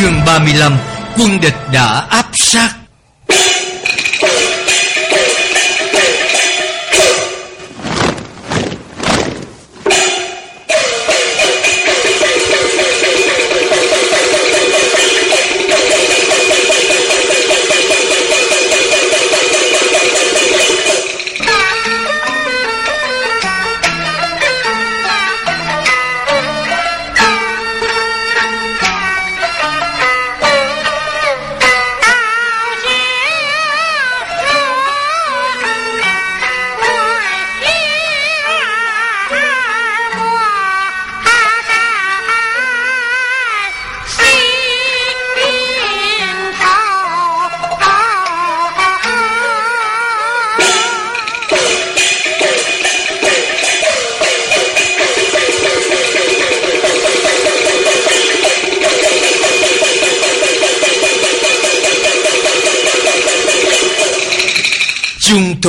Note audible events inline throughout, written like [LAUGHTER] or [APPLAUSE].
Chương 35 Quân địch đã áp sát.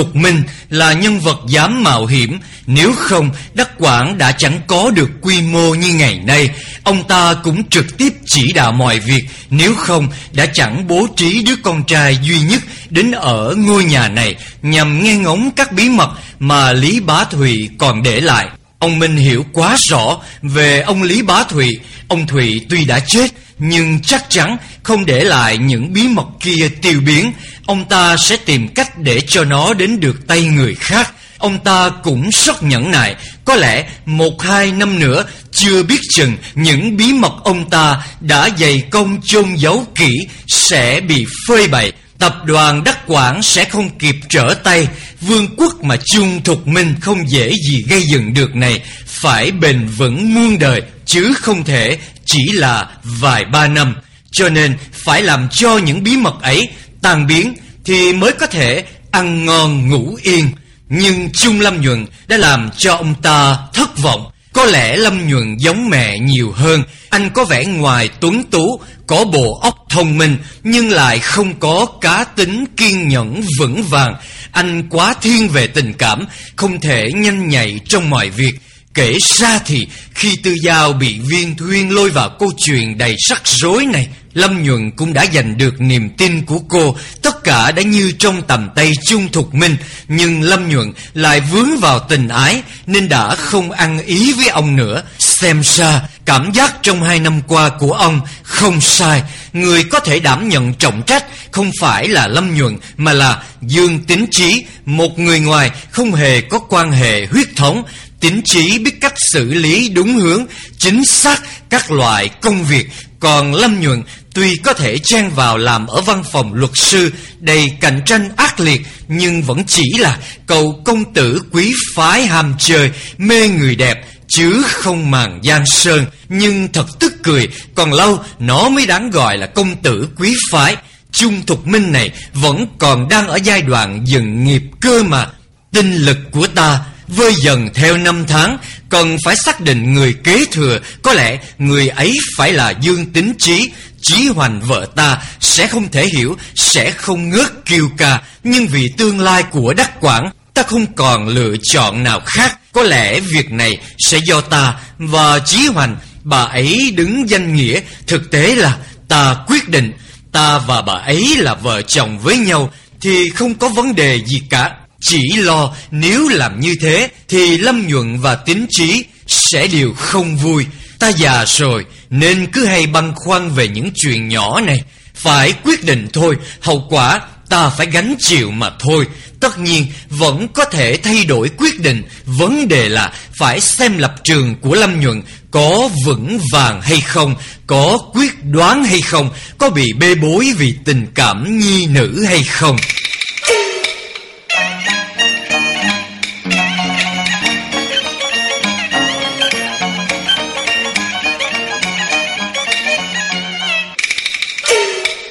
Thục Minh là nhân vật dám mạo hiểm, Nếu không, Đắc Quảng đã chẳng có được quy mô như ngày nay. Ông ta cũng trực tiếp chỉ đạo mọi việc, Nếu không, đã chẳng bố trí đứa con trai duy nhất Đến ở ngôi nhà này, Nhằm nghe ngóng các bí mật mà Lý Bá thụy còn để lại. Ông Minh hiểu quá rõ về ông Lý Bá Thụy, Ông Thụy tuy đã chết nhưng chắc chắn không để lại những bí mật kia tiêu biến. Ông ta sẽ tìm cách để cho nó đến được tay người khác. Ông ta cũng rất nhẫn nại Có lẽ một hai năm nữa Chưa biết chừng những bí mật ông ta đã dày công chôn giấu kỹ Sẽ bị phơi bày. Tập đoàn Đắc Quảng sẽ không kịp trở tay. Vương quốc mà chung thục minh không dễ gì gây dựng được này. Phải bền vững muôn đời, Chứ không thể chỉ là vài ba năm. Cho nên, phải làm cho những bí mật ấy tan biến Thì mới có thể ăn ngon ngủ yên. Nhưng Trung Lâm Nhuận đã làm cho ông ta thất vọng. Có lẽ Lâm Nhuận giống mẹ nhiều hơn. Anh có vẻ ngoài tuấn tú, Có bộ óc thông minh, Nhưng lại không có cá tính kiên nhẫn, vững vàng. Anh quá thiên về tình cảm, Không thể nhanh nhạy trong mọi việc. Kể ra thì, khi Tư Giao bị viên thuyên lôi vào câu chuyện đầy rắc rối này Lâm Nhuận cũng đã giành được niềm tin của cô. Tất cả đã như trong tầm tay chung thục minh. Nhưng Lâm Nhuận lại vướng vào tình ái Nên đã không ăn ý với ông nữa. Xem ra cảm giác trong hai năm qua của ông không sai. Người có thể đảm nhận trọng trách Không phải là Lâm Nhuận Mà là Dương Tính Trí Một người ngoài không hề có quan hệ huyết thống. Tính trí biết cách xử lý đúng hướng, chính xác các loại công việc. Còn Lâm Nhuận tuy có thể chen vào làm ở văn phòng luật sư đầy cạnh tranh ác liệt nhưng vẫn chỉ là cầu công tử quý phái ham chơi, mê người đẹp chứ không màng gian sơn. Nhưng thật tức cười, còn lâu nó mới đáng gọi là công tử quý phái. Trung Thục Minh này vẫn còn đang ở giai đoạn dừng nghiệp cơ mà. Tinh lực của ta Vơi dần theo năm tháng, Cần phải xác định người kế thừa. Có lẽ người ấy phải là Dương Tính Trí Chí Hoành vợ ta Sẽ không thể hiểu, Sẽ không ngớt kêu ca. Nhưng vì tương lai của Đắc Quảng, Ta không còn lựa chọn nào khác. Có lẽ việc này sẽ do ta Và Chí Hoành, Bà ấy đứng danh nghĩa. Thực tế là ta quyết định, Ta và bà ấy là vợ chồng với nhau Thì không có vấn đề gì cả chỉ lo nếu làm như thế Thì Lâm Nhuận và Tín Trí Sẽ đều không vui. Ta già rồi, Nên cứ hay băn khoăn về những chuyện nhỏ này. Phải quyết định thôi, Hậu quả ta phải gánh chịu mà thôi. Tất nhiên, vẫn có thể thay đổi quyết định. Vấn đề là phải xem lập trường của Lâm Nhuận Có vững vàng hay không, Có quyết đoán hay không, Có bị bê bối vì tình cảm nhi nữ hay không.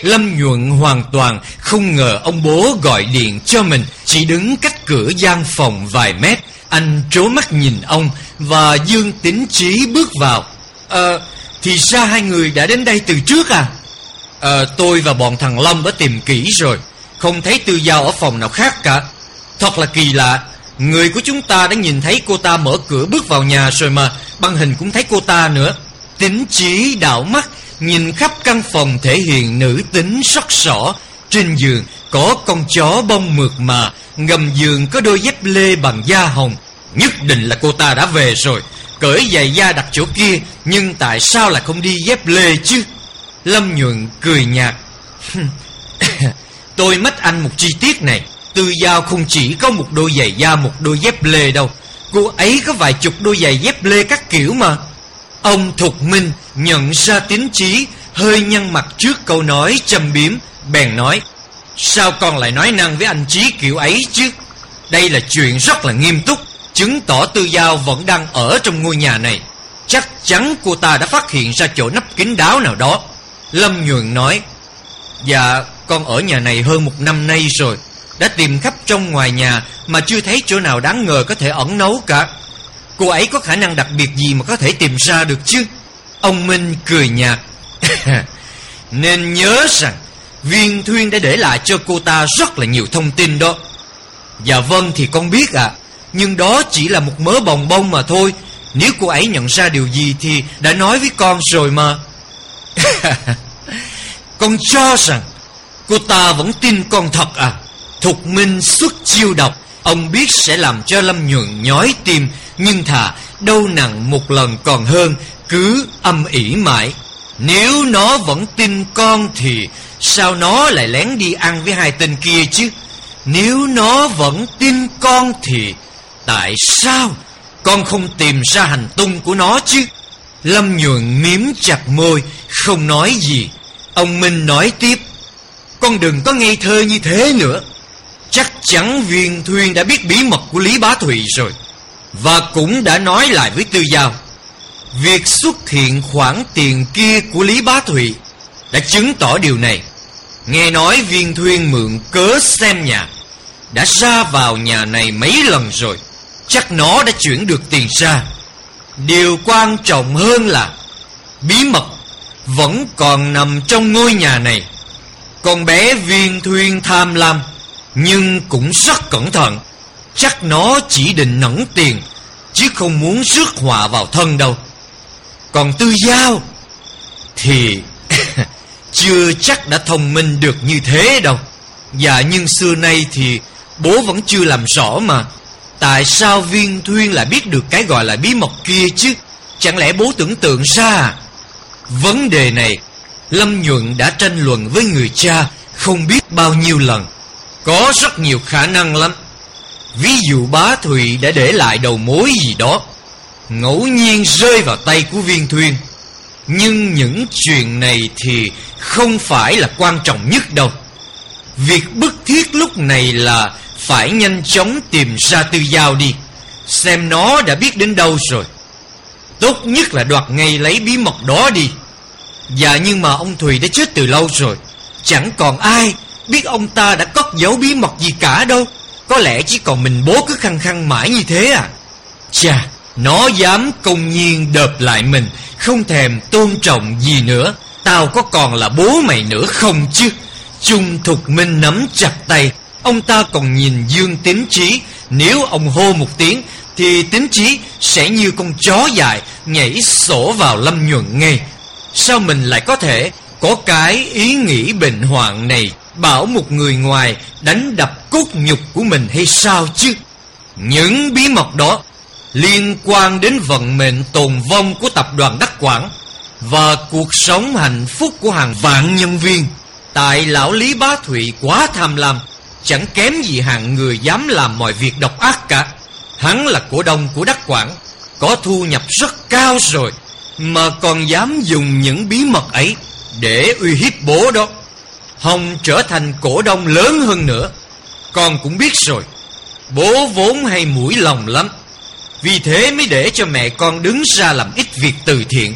Lâm Nhuận hoàn toàn không ngờ ông bố gọi điện cho mình Chỉ đứng cách cửa gian phòng vài mét. Anh trố mắt nhìn ông Và Dương Tính Trí bước vào. Ờ, thì ra hai người đã đến đây từ trước à? Ờ, tôi và bọn thằng Long đã tìm kỹ rồi Không thấy Tư Giao ở phòng nào khác cả. Thật là kỳ lạ Người của chúng ta đã nhìn thấy cô ta mở cửa bước vào nhà rồi mà Băng hình cũng thấy cô ta nữa. Tính trí đảo mắt Nhìn khắp căn phòng thể hiện nữ tính sắc sỏ Trên giường có con chó bông mượt mà. Ngầm giường có đôi dép lê bằng da hồng. Nhất định là cô ta đã về rồi. Cởi giày da đặt chỗ kia, Nhưng tại sao lại không đi dép lê chứ? Lâm nhuận cười nhạt. [COUGHS] Tôi mất anh một chi tiết này. Tư Giao không chỉ có một đôi giày da, Một đôi dép lê đâu. Cô ấy có vài chục đôi giày dép lê các kiểu mà. Ông Thục Minh nhận ra tín trí Hơi nhăn mặt trước câu nói châm biếm, Bèn nói, Sao con lại nói năng với anh Trí kiểu ấy chứ? Đây là chuyện rất là nghiêm túc, Chứng tỏ Tư Giao vẫn đang ở trong ngôi nhà này. Chắc chắn cô ta đã phát hiện ra chỗ nắp kín đáo nào đó. Lâm Nhuận nói Dạ con ở nhà này hơn một năm nay rồi, Đã tìm khắp trong ngoài nhà Mà chưa thấy chỗ nào đáng ngờ có thể ẩn nấu cả. Cô ấy có khả năng đặc biệt gì mà có thể tìm ra được chứ? Ông Minh cười nhạt. [LAUGHS] Nên nhớ rằng Viên Thuyên đã để lại cho cô ta rất là nhiều thông tin đó. Dạ vâng thì con biết ạ à, Nhưng đó chỉ là một mớ bồng bông mà thôi. Nếu cô ấy nhận ra điều gì thì đã nói với con rồi mà. [LAUGHS] Con cho rằng Cô ta vẫn tin con thật à Thục Minh xuất chiêu độc. Ông biết sẽ làm cho Lâm Nhuận nhói tim, Nhưng thà đâu nặng một lần còn hơn, Cứ âm ỉ mãi. Nếu nó vẫn tin con thì Sao nó lại lén đi ăn với hai tên kia chứ? Nếu nó vẫn tin con thì Tại sao Con không tìm ra hành tung của nó chứ? Lâm nhuận miếm chặt môi, Không nói gì. Ông Minh nói tiếp, Con đừng có ngây thơ như thế nữa. Chắc chắn viên thuyên đã biết bí mật của Lý Bá Thụy rồi, Và cũng đã nói lại với Tư Giao. Việc xuất hiện khoản tiền kia của Lý Bá Thụy Đã chứng tỏ điều này. Nghe nói viên thuyên mượn cớ xem nhà, Đã ra vào nhà này mấy lần rồi, Chắc nó đã chuyển được tiền ra. Điều quan trọng hơn là, Bí mật vẫn còn nằm trong ngôi nhà này. Con bé viên thuyên tham lam nhưng cũng rất cẩn thận. Chắc nó chỉ định nẫn tiền, Chứ không muốn rước họa vào thân đâu. Còn tư giao, Thì [LAUGHS] chưa chắc đã thông minh được như thế đâu. Dạ nhưng xưa nay thì Bố vẫn chưa làm rõ mà. Tại sao viên thuyên lại biết được cái gọi là bí mật kia chứ? Chẳng lẽ bố tưởng tượng ra? À Vấn đề này, Lâm Nhuận đã tranh luận với người cha Không biết bao nhiêu lần. Có rất nhiều khả năng lắm. Ví dụ bá Thụy đã để lại đầu mối gì đó, Ngẫu nhiên rơi vào tay của viên thuyên Nhưng những chuyện này thì không phải là quan trọng nhất đâu. Việc bức thiết lúc này là Phải nhanh chóng tìm ra tư giao đi, Xem nó đã biết đến đâu rồi. Tốt nhất là đoạt ngay lấy bí mật đó đi. Dạ nhưng mà ông Thùy đã chết từ lâu rồi, Chẳng còn ai biết ông ta đã cất giấu bí mật gì cả đâu. Có lẽ chỉ còn mình bố cứ khăng khăng mãi như thế à. Chà, Nó dám công nhiên đợp lại mình, Không thèm tôn trọng gì nữa. Tao có còn là bố mày nữa không chứ? Trung Thục Minh nắm chặt tay. Ông ta còn nhìn Dương Tín Trí Nếu ông hô một tiếng, Thì Tín Trí sẽ như con chó dài Nhảy sổ vào Lâm Nhuận ngay. Sao mình lại có thể Có cái ý nghĩ bệnh hoạn này? Bảo một người ngoài Đánh đập cốt nhục của mình hay sao chứ? Những bí mật đó Liên quan đến vận mệnh tồn vong Của tập đoàn Đắc Quảng Và cuộc sống hạnh phúc Của hàng vạn nhân viên. Tại lão Lý Bá Thụy quá tham lam, Chẳng kém gì hàng người dám làm mọi việc độc ác cả. Hắn là cổ đông của Đắc Quảng, Có thu nhập rất cao rồi, Mà còn dám dùng những bí mật ấy Để uy hiếp bố đó. Hồng trở thành cổ đông lớn hơn nữa. Con cũng biết rồi, Bố vốn hay mũi lòng lắm. Vì thế mới để cho mẹ con đứng ra làm ít việc từ thiện.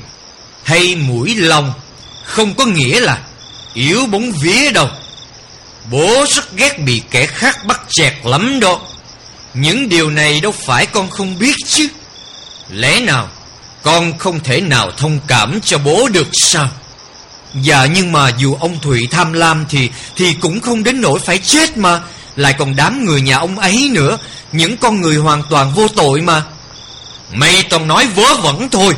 Hay mũi lòng, Không có nghĩa là Yếu bóng vía đâu. Bố rất ghét bị kẻ khác bắt chẹt lắm đó. Những điều này đâu phải con không biết chứ. Lẽ nào Con không thể nào thông cảm cho bố được sao? Dạ nhưng mà dù ông Thụy tham lam thì Thì cũng không đến nỗi phải chết mà. Lại còn đám người nhà ông ấy nữa. Những con người hoàn toàn vô tội mà. Mày toàn nói vớ vẩn thôi.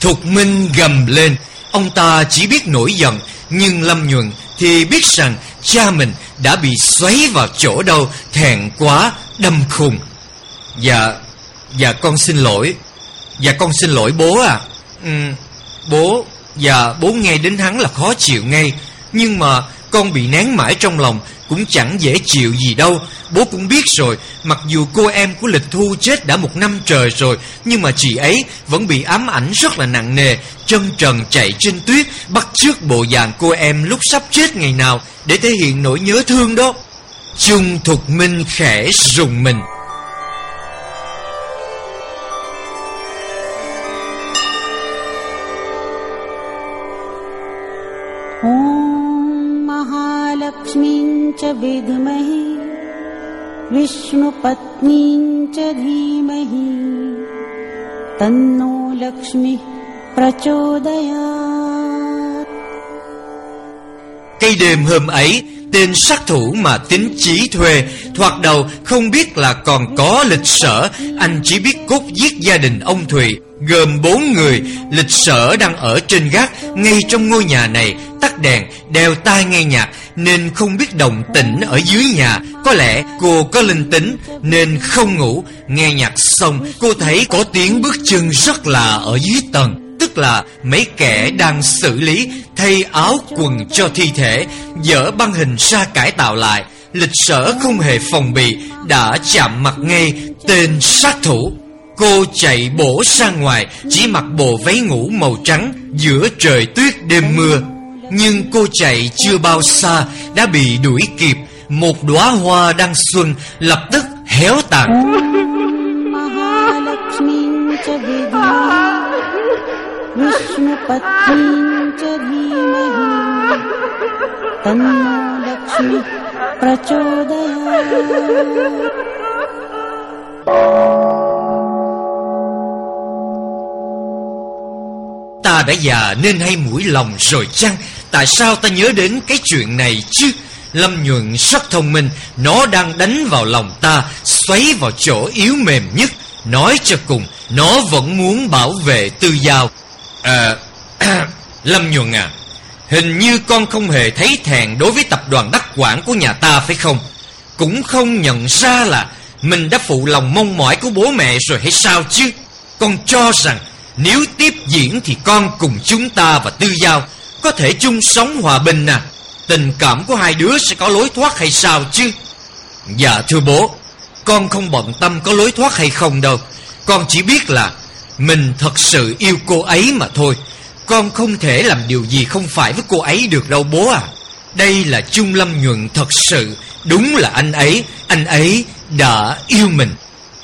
Thục Minh gầm lên. Ông ta chỉ biết nổi giận Nhưng Lâm Nhuận thì biết rằng Cha mình đã bị xoáy vào chỗ đâu Thẹn quá đâm khùng. Dạ Dạ con xin lỗi. Dạ con xin lỗi bố à ừ, Bố Dạ bố nghe đến hắn là khó chịu ngay. Nhưng mà con bị nén mãi trong lòng, Cũng chẳng dễ chịu gì đâu. Bố cũng biết rồi, Mặc dù cô em của Lịch Thu chết đã một năm trời rồi, Nhưng mà chị ấy vẫn bị ám ảnh rất là nặng nề, Chân trần chạy trên tuyết, Bắt trước bộ dạng cô em lúc sắp chết ngày nào Để thể hiện nỗi nhớ thương đó. Trung Thục Minh khẽ rùng mình. विद्महे विष्णुपत्नीं च धीमहि। तन्नो लक्ष्मीः ấy Tên sát thủ mà tính chí thuê Thoạt đầu không biết là còn có lịch sở. Anh chỉ biết cốt giết gia đình ông Thùy Gồm bốn người. Lịch sở đang ở trên gác Ngay trong ngôi nhà này Tắt đèn, đeo tai nghe nhạc Nên không biết động tĩnh ở dưới nhà. Có lẽ cô có linh tính Nên không ngủ. Nghe nhạc xong Cô thấy có tiếng bước chân rất là ở dưới tầng. Tức là mấy kẻ đang xử lý, Thay áo quần cho thi thể Dỡ băng hình ra cải tạo lại. Lịch sở không hề phòng bị, Đã chạm mặt ngay tên sát thủ. Cô chạy bổ ra ngoài, Chỉ mặc bộ váy ngủ màu trắng Giữa trời tuyết đêm mưa. Nhưng cô chạy chưa bao xa, Đã bị đuổi kịp. Một đóa hoa đang xuân Lập tức héo tàn. विष्णुपत्नीं च धीमहि तन्नो लक्ष्मीः प्रचोदयात् Ta đã già nên hay mũi lòng rồi chăng Tại sao ta nhớ đến cái chuyện này chứ Lâm nhuận rất thông minh Nó đang đánh vào lòng ta Xoáy vào chỗ yếu mềm nhất Nói cho cùng Nó vẫn muốn bảo vệ tư giao À [CLEARS THROAT] Lâm nhuận à Hình như con không hề thấy thẹn Đối với tập đoàn đắc quản của nhà ta phải không? Cũng không nhận ra là Mình đã phụ lòng mong mỏi của bố mẹ rồi hay sao chứ? Con cho rằng nếu tiếp diễn thì con cùng chúng ta và Tư Giao Có thể chung sống hòa bình à. Tình cảm của hai đứa sẽ có lối thoát hay sao chứ? Dạ thưa bố, Con không bận tâm có lối thoát hay không đâu. Con chỉ biết là mình thật sự yêu cô ấy mà thôi. Con không thể làm điều gì không phải với cô ấy được đâu bố à. Đây là Trung Lâm Nhuận thật sự. Đúng là anh ấy. Anh ấy đã yêu mình.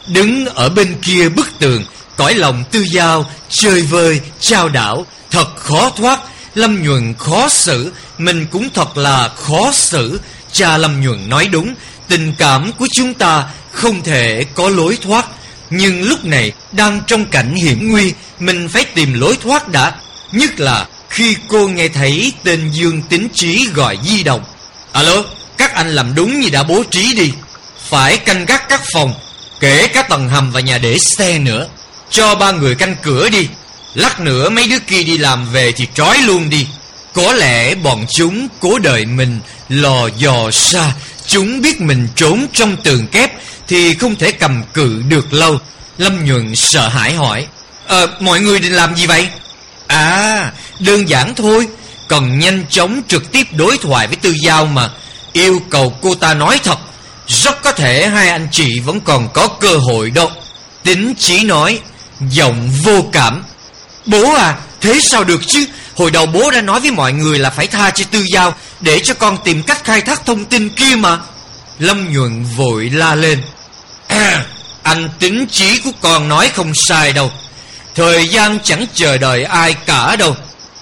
Đứng ở bên kia bức tường Cõi lòng tư giao Chơi vơi, trao đảo. Thật khó thoát. Lâm Nhuận khó xử. Mình cũng thật là khó xử. Cha Lâm Nhuận nói đúng. Tình cảm của chúng ta không thể có lối thoát. Nhưng lúc này đang trong cảnh hiểm nguy Mình phải tìm lối thoát đã. Nhất là khi cô nghe thấy tên Dương Tính Trí gọi di động. Alo, các anh làm đúng như đã bố trí đi. Phải canh gác các phòng Kể cả tầng hầm và nhà để xe nữa. Cho ba người canh cửa đi. Lát nữa mấy đứa kia đi làm về thì trói luôn đi. Có lẽ bọn chúng cố đợi mình lò dò xa Chúng biết mình trốn trong tường kép Thì không thể cầm cự được lâu. Lâm Nhuận sợ hãi hỏi Ờ mọi người định làm gì vậy? À đơn giản thôi, Cần nhanh chóng trực tiếp đối thoại với Tư Giao mà. Yêu cầu cô ta nói thật, Rất có thể hai anh chị vẫn còn có cơ hội đâu. Tính chỉ nói, Giọng vô cảm. Bố à thế sao được chứ? Hồi đầu bố đã nói với mọi người là phải tha cho Tư Giao Để cho con tìm cách khai thác thông tin kia mà. Lâm nhuận vội la lên. À, [CLEARS THROAT] Anh tính trí của con nói không sai đâu. Thời gian chẳng chờ đợi ai cả đâu.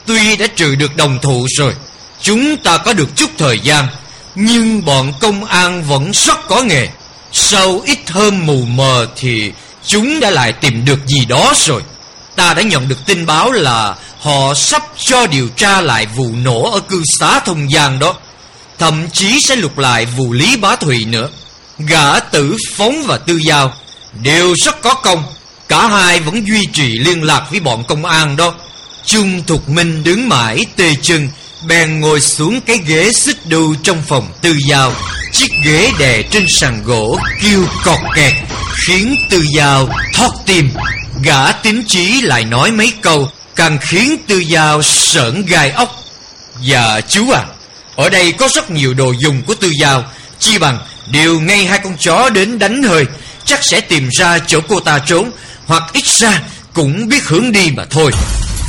Tuy đã trừ được đồng thụ rồi Chúng ta có được chút thời gian Nhưng bọn công an vẫn rất có nghề. Sau ít hôm mù mờ thì Chúng đã lại tìm được gì đó rồi. Ta đã nhận được tin báo là Họ sắp cho điều tra lại vụ nổ ở cư xá Thông Giang đó. Thậm chí sẽ lục lại vụ Lý Bá Thụy nữa. Gã tử phóng và tư giao, Đều rất có công. Cả hai vẫn duy trì liên lạc với bọn công an đó. Trung Thục Minh đứng mãi tê chân Bèn ngồi xuống cái ghế xích đu trong phòng tư giao. Chiếc ghế đè trên sàn gỗ kêu cọt kẹt, Khiến tư giao thoát tim. Gã tín chí lại nói mấy câu Càng khiến tư giao sởn gai ốc và chú à. Ở đây có rất nhiều đồ dùng của tư giao, Chi bằng điều ngay hai con chó đến đánh hơi, Chắc sẽ tìm ra chỗ cô ta trốn, Hoặc ít ra cũng biết hướng đi mà thôi.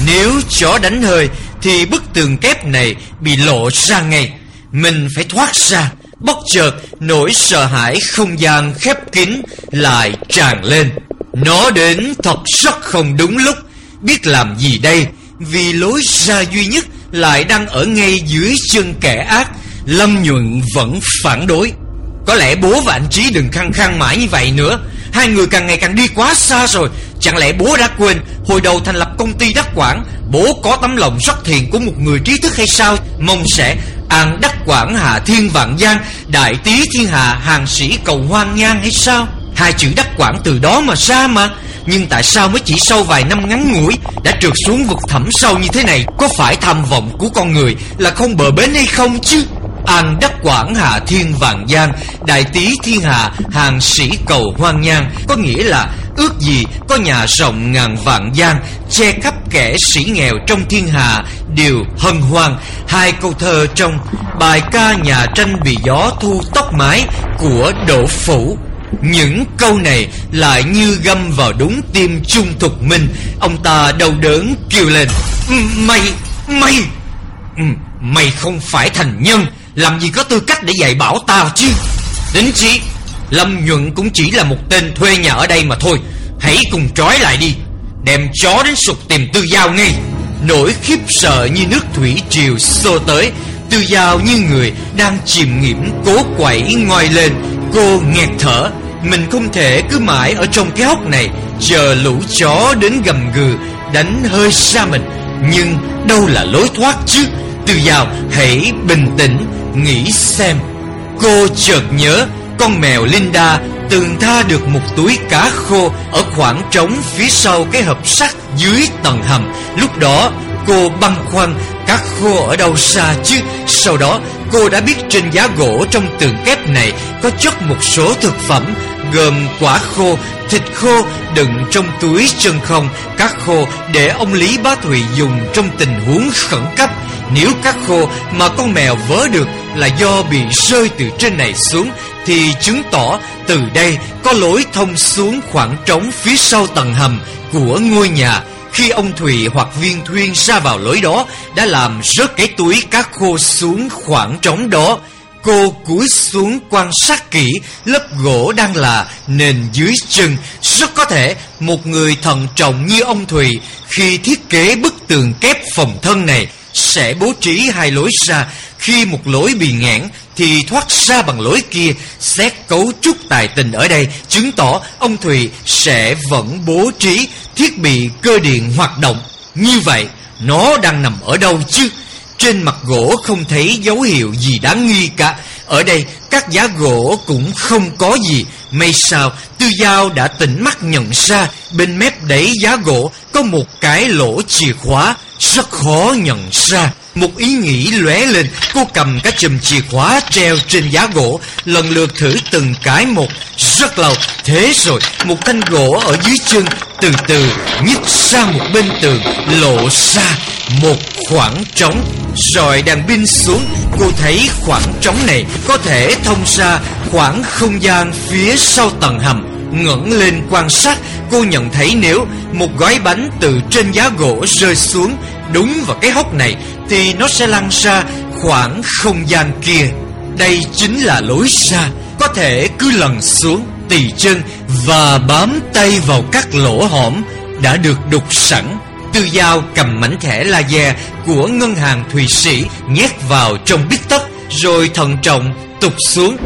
Nếu chó đánh hơi Thì bức tường kép này bị lộ ra ngay. Mình phải thoát ra, Bất chợt nỗi sợ hãi không gian khép kín Lại tràn lên. Nó đến thật rất không đúng lúc. Biết làm gì đây? Vì lối ra duy nhất Lại đang ở ngay dưới chân kẻ ác. Lâm nhuận vẫn phản đối. Có lẽ bố và anh Trí đừng khăng khăng mãi như vậy nữa. Hai người càng ngày càng đi quá xa rồi. Chẳng lẽ bố đã quên, Hồi đầu thành lập công ty đắc quản, Bố có tấm lòng rất thiện của một người trí thức hay sao? Mong sẽ an đắc quản hạ thiên vạn giang, Đại tý thiên hạ hàng sĩ cầu hoang nhan hay sao? Hai chữ đắc quản từ đó mà ra mà. Nhưng tại sao mới chỉ sau vài năm ngắn ngủi Đã trượt xuống vực thẳm sâu như thế này? Có phải tham vọng của con người Là không bờ bến hay không chứ? An đắc quảng hạ thiên vạn giang, Đại tý thiên hạ hàng sĩ cầu hoang nhang Có nghĩa là ước gì có nhà rộng ngàn vạn giang, Che khắp kẻ sĩ nghèo trong thiên hạ Đều hân hoan. Hai câu thơ trong bài ca nhà tranh bị gió thu tóc mái Của Đỗ Phủ những câu này lại như găm vào đúng tim Trung Thục Minh Ông ta đau đớn kêu lên ừ, Mày, mày ừ, Mày không phải thành nhân. Làm gì có tư cách để dạy bảo tao chứ? Đến chí Lâm Nhuận cũng chỉ là một tên thuê nhà ở đây mà thôi. Hãy cùng trói lại đi Đem chó đến sục tìm tư giao ngay. Nỗi khiếp sợ như nước thủy triều xô tới Tư giao như người đang chìm nghiệm cố quẩy ngoi lên Cô nghẹt thở. Mình không thể cứ mãi ở trong cái hốc này. Chờ lũ chó đến gầm gừ, Đánh hơi xa mình. Nhưng đâu là lối thoát chứ? Từ giàu, hãy bình tĩnh, Nghĩ xem. Cô chợt nhớ, Con mèo Linda từng tha được một túi cá khô Ở khoảng trống phía sau cái hộp sắt dưới tầng hầm. Lúc đó cô băn khoăn các khô ở đâu xa chứ? Sau đó cô đã biết trên giá gỗ trong tường kép này Có chất một số thực phẩm Gồm quả khô, thịt khô đựng trong túi chân không. Các khô để ông Lý Bá Thụy dùng trong tình huống khẩn cấp. Nếu các khô mà con mèo vớ được là do bị rơi từ trên này xuống Thì chứng tỏ từ đây có lối thông xuống khoảng trống phía sau tầng hầm của ngôi nhà. Khi ông Thùy hoặc viên thuyên ra vào lối đó, Đã làm rớt cái túi cá khô xuống khoảng trống đó. Cô cúi xuống quan sát kỹ, lớp gỗ đang là nền dưới chân. Rất có thể một người thận trọng như ông Thùy, Khi thiết kế bức tường kép phòng thân này, sẽ bố trí hai lối ra. Khi một lối bị ngãn thì thoát ra bằng lối kia, xét cấu trúc tài tình ở đây, chứng tỏ ông thùy sẽ vẫn bố trí thiết bị cơ điện hoạt động. Như vậy, nó đang nằm ở đâu chứ? Trên mặt gỗ không thấy dấu hiệu gì đáng nghi cả. Ở đây, các giá gỗ cũng không có gì. May sao, Tư Giao đã tỉnh mắt nhận ra, Bên mép đẩy giá gỗ Có một cái lỗ chìa khóa, Rất khó nhận ra. Một ý nghĩ lóe lên, Cô cầm cái chùm chìa khóa treo trên giá gỗ, Lần lượt thử từng cái một. Rất lâu, Thế rồi, một thanh gỗ ở dưới chân Từ từ nhích sang một bên tường, Lộ ra một khoảng trống. Rồi đàn pin xuống, Cô thấy khoảng trống này Có thể thông ra khoảng không gian phía sau tầng hầm. Ngẩng lên quan sát, Cô nhận thấy nếu một gói bánh từ trên giá gỗ rơi xuống Đúng vào cái hốc này Thì nó sẽ lăn ra khoảng không gian kia. Đây chính là lối ra Có thể cứ lần xuống, tỳ chân Và bám tay vào các lỗ hõm Đã được đục sẵn. Tư Giao cầm mảnh thẻ laser của ngân hàng Thụy Sĩ nhét vào trong bít tất rồi thận trọng tụt xuống.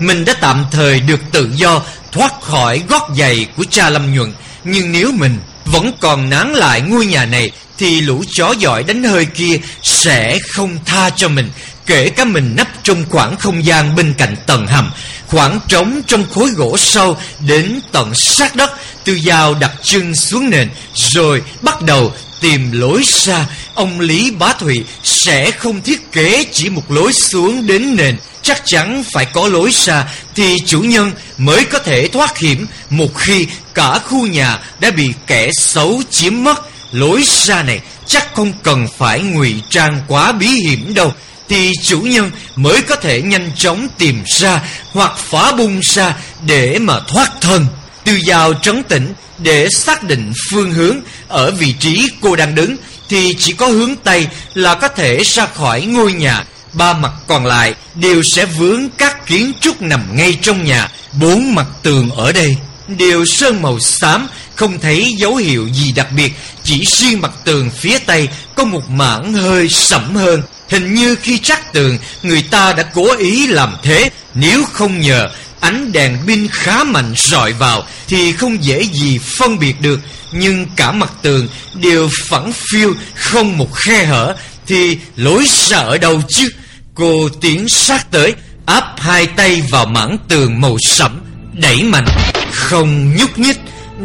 Mình đã tạm thời được tự do, Thoát khỏi gót giày của cha Lâm Nhuận. Nhưng nếu mình vẫn còn nán lại ngôi nhà này, Thì lũ chó giỏi đánh hơi kia Sẽ không tha cho mình. Kể cả mình nấp trong khoảng không gian bên cạnh tầng hầm, Khoảng trống trong khối gỗ sâu Đến tận sát đất Tư dao đặt chân xuống nền, Rồi bắt đầu tìm lối ra Ông Lý Bá Thụy sẽ không thiết kế chỉ một lối xuống đến nền Chắc chắn phải có lối ra Thì chủ nhân mới có thể thoát hiểm, Một khi cả khu nhà đã bị kẻ xấu chiếm mất Lối ra này chắc không cần phải ngụy trang quá bí hiểm đâu, thì chủ nhân mới có thể nhanh chóng tìm ra hoặc phá bung ra để mà thoát thân. Tư vào trấn tĩnh để xác định phương hướng ở vị trí cô đang đứng thì chỉ có hướng Tây là có thể ra khỏi ngôi nhà. Ba mặt còn lại đều sẽ vướng các kiến trúc nằm ngay trong nhà. Bốn mặt tường ở đây đều sơn màu xám, không thấy dấu hiệu gì đặc biệt. Chỉ riêng mặt tường phía Tây có một mảng hơi sẫm hơn. Hình như khi trắc tường Người ta đã cố ý làm thế Nếu không nhờ ánh đèn pin khá mạnh rọi vào Thì không dễ gì phân biệt được. Nhưng cả mặt tường đều phẳng phiu, Không một khe hở. Thì lối ra ở đâu chứ? Cô tiến sát tới, Áp hai tay vào mảng tường màu sẫm, Đẩy mạnh, Không nhúc nhích.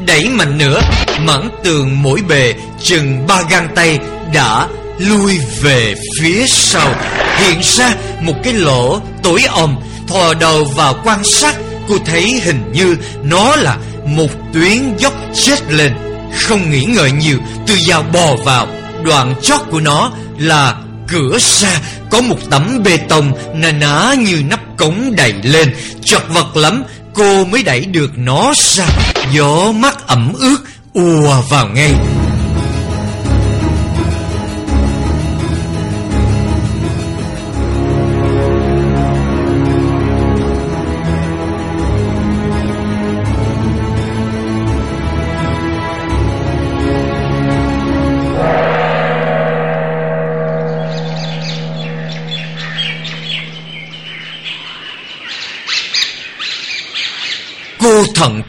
Đẩy mạnh nữa, Mảng tường mỗi bề chừng ba gang tay Đã lui về phía sau. Hiện ra một cái lỗ tối om, thò đầu vào quan sát. Cô thấy hình như nó là một tuyến dốc chết lên. Không nghĩ ngợi nhiều, từ dao bò vào. Đoạn chót của nó là cửa xa có một tấm bê tông nà ná như nắp cống đầy lên. Chật vật lắm, cô mới đẩy được nó ra. Gió mắt ẩm ướt ùa vào ngay.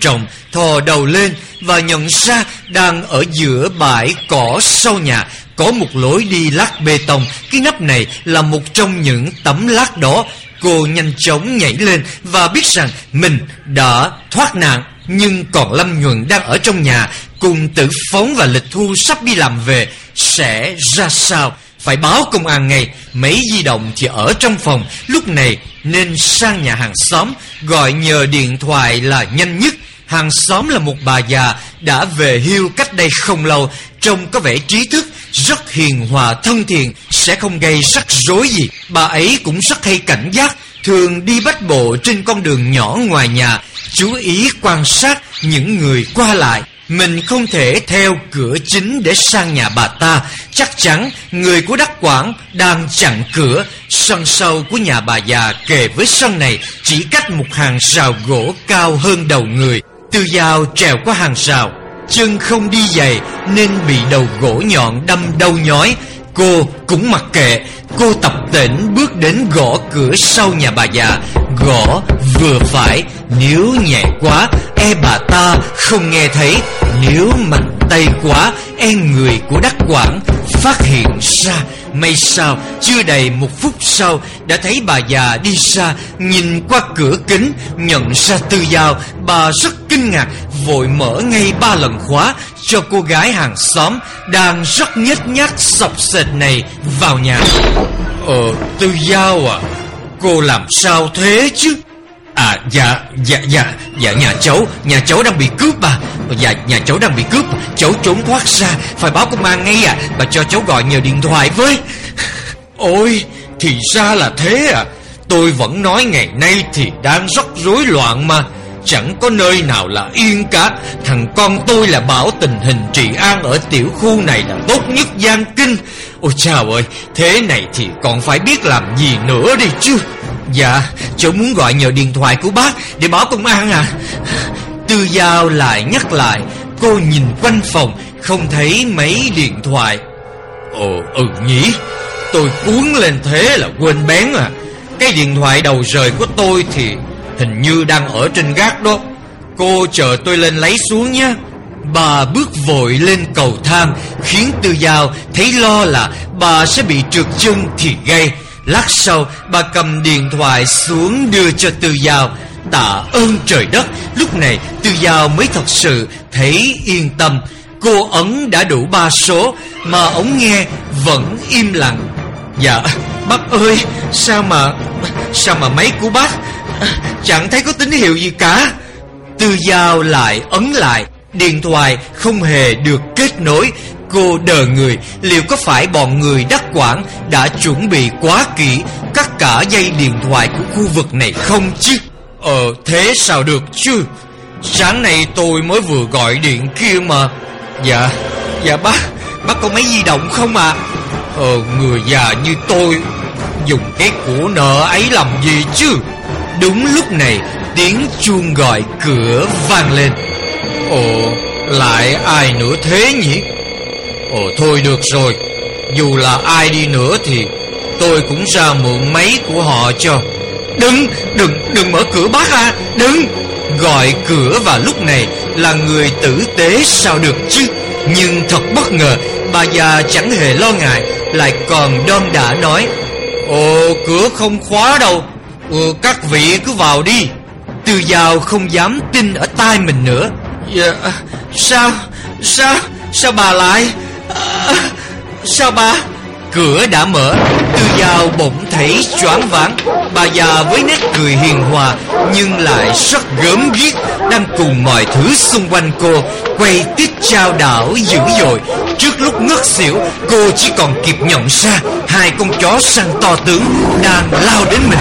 Trọng thò đầu lên và nhận ra đang ở giữa bãi cỏ sau nhà, có một lối đi lát bê tông. Cái nắp này là một trong những tấm lát đó. Cô nhanh chóng nhảy lên và biết rằng mình đã thoát nạn. Nhưng còn Lâm Nhuận đang ở trong nhà, cùng tử phóng và lịch thu sắp đi làm về, sẽ ra sao? Phải báo công an ngay, Mấy di động thì ở trong phòng. Lúc này, nên sang nhà hàng xóm, Gọi nhờ điện thoại là nhanh nhất. Hàng xóm là một bà già, Đã về hưu cách đây không lâu. Trông có vẻ trí thức, Rất hiền hòa, thân thiện, Sẽ không gây rắc rối gì. Bà ấy cũng rất hay cảnh giác, Thường đi bách bộ trên con đường nhỏ ngoài nhà, Chú ý quan sát những người qua lại mình không thể theo cửa chính để sang nhà bà ta. Chắc chắn người của đắc quảng đang chặn cửa. Sân sau của nhà bà già kề với sân này Chỉ cách một hàng rào gỗ cao hơn đầu người. Tư dao trèo qua hàng rào. Chân không đi giày nên bị đầu gỗ nhọn đâm đau nhói. Cô cũng mặc kệ. Cô tập tỉnh bước đến gõ cửa sau nhà bà già. Gõ vừa phải, Nếu nhẹ quá E bà ta không nghe thấy. Nếu mạnh tay quá E người của đắc quảng Phát hiện ra. May sao, chưa đầy một phút sau, Đã thấy bà già đi ra Nhìn qua cửa kính, Nhận ra tư dao Bà rất kinh ngạc, Vội mở ngay ba lần khóa Cho cô gái hàng xóm Đang rất nhếch nhác sọc sệt này Vào nhà. Ờ tư dao à Cô làm sao thế chứ? À dạ dạ dạ Dạ nhà cháu Nhà cháu đang bị cướp à Dạ nhà cháu đang bị cướp. Cháu trốn thoát ra, Phải báo công an ngay à Bà cho cháu gọi nhờ điện thoại với. Ôi, Thì ra là thế à Tôi vẫn nói ngày nay thì đang rất rối loạn mà. Chẳng có nơi nào là yên cả. Thằng con tôi là bảo tình hình trị an Ở tiểu khu này là tốt nhất Giang Kinh. Ôi chào ơi, Thế này thì còn phải biết làm gì nữa đi chứ. Dạ Cháu muốn gọi nhờ điện thoại của bác Để báo công an à. Tư Giao lại nhắc lại, Cô nhìn quanh phòng, Không thấy mấy điện thoại. Ồ ừ nhỉ, Tôi cuốn lên thế là quên bén à. Cái điện thoại đầu rời của tôi thì Hình như đang ở trên gác đó. Cô chờ tôi lên lấy xuống nhé. Bà bước vội lên cầu thang, Khiến Tư Giao thấy lo là bà sẽ bị trượt chân thì gây Lát sau, bà cầm điện thoại xuống đưa cho Tư Giao. Tạ ơn trời đất, Lúc này Tư Giao mới thật sự thấy yên tâm. Cô ấn đã đủ ba số, Mà ống nghe vẫn im lặng. Dạ bác ơi, Sao mà Sao mà máy của bác, Chẳng thấy có tín hiệu gì cả. Tư Giao lại ấn lại, Điện thoại không hề được kết nối. Cô đờ người, Liệu có phải bọn người đắc quản Đã chuẩn bị quá kỹ Cắt cả dây điện thoại của khu vực này không chứ? Ờ thế sao được chứ? Sáng nay tôi mới vừa gọi điện kia mà. Dạ Dạ bác Bác có máy di động không ạ? À? Ờ người già như tôi, Dùng cái của nợ ấy làm gì chứ? Đúng lúc này, Tiếng chuông gọi cửa vang lên. Ồ, Lại ai nữa thế nhỉ? Ồ thôi được rồi. Dù là ai đi nữa thì Tôi cũng ra mượn máy của họ cho. Đừng Đừng Đừng mở cửa bác à Đừng. Gọi cửa vào lúc này Là người tử tế sao được chứ? Nhưng thật bất ngờ Bà già chẳng hề lo ngại Lại còn đon đã nói Ồ cửa không khóa đâu. Ừ, Các vị cứ vào đi. Từ giàu không dám tin ở tai mình nữa. Dạ, Sao Sao Sao bà lại? À, Sao bà Cửa đã mở Tư Giao bỗng thấy choáng váng. Bà già với nét cười hiền hòa Nhưng lại rất gớm ghiếc Đang cùng mọi thứ xung quanh cô Quay tít trao đảo dữ dội. Trước lúc ngất xỉu Cô chỉ còn kịp nhận ra Hai con chó săn to tướng Đang lao đến mình.